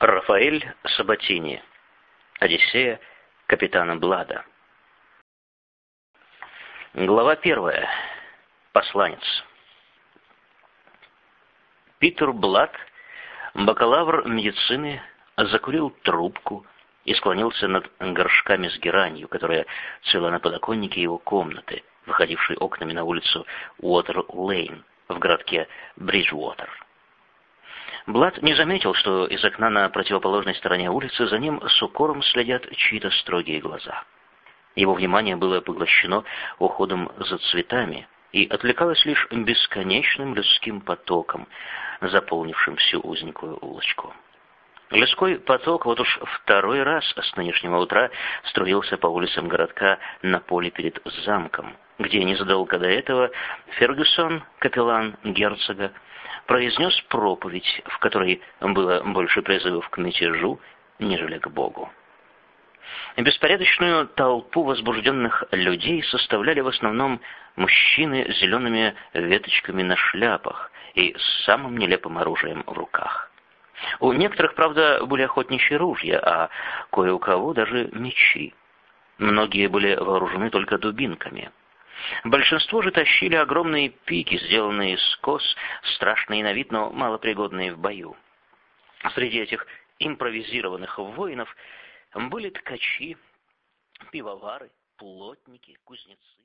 Рафаэль Сабатини. Одиссея капитана Блада. Глава первая. Посланец. Питер Блад, бакалавр медицины, закурил трубку и склонился над горшками с геранью, которая цела на подоконнике его комнаты, выходившей окнами на улицу Уотер-Лейн в городке Бриджуотер. Блад не заметил, что из окна на противоположной стороне улицы за ним с укором следят чьи-то строгие глаза. Его внимание было поглощено уходом за цветами и отвлекалось лишь бесконечным людским потоком, заполнившим всю узенькую улочку. Людской поток вот уж второй раз с нынешнего утра струился по улицам городка на поле перед замком, где незадолго до этого Фергюсон, капеллан герцога, произнес проповедь, в которой было больше призывов к мятежу, нежели к Богу. Беспорядочную толпу возбужденных людей составляли в основном мужчины с зелеными веточками на шляпах и с самым нелепым оружием в руках. У некоторых, правда, были охотничьи ружья, а кое у кого даже мечи. Многие были вооружены только дубинками. Большинство же тащили огромные пики, сделанные из кос, страшные на вид, но малопригодные в бою. Среди этих импровизированных воинов были ткачи, пивовары, плотники, кузнецы.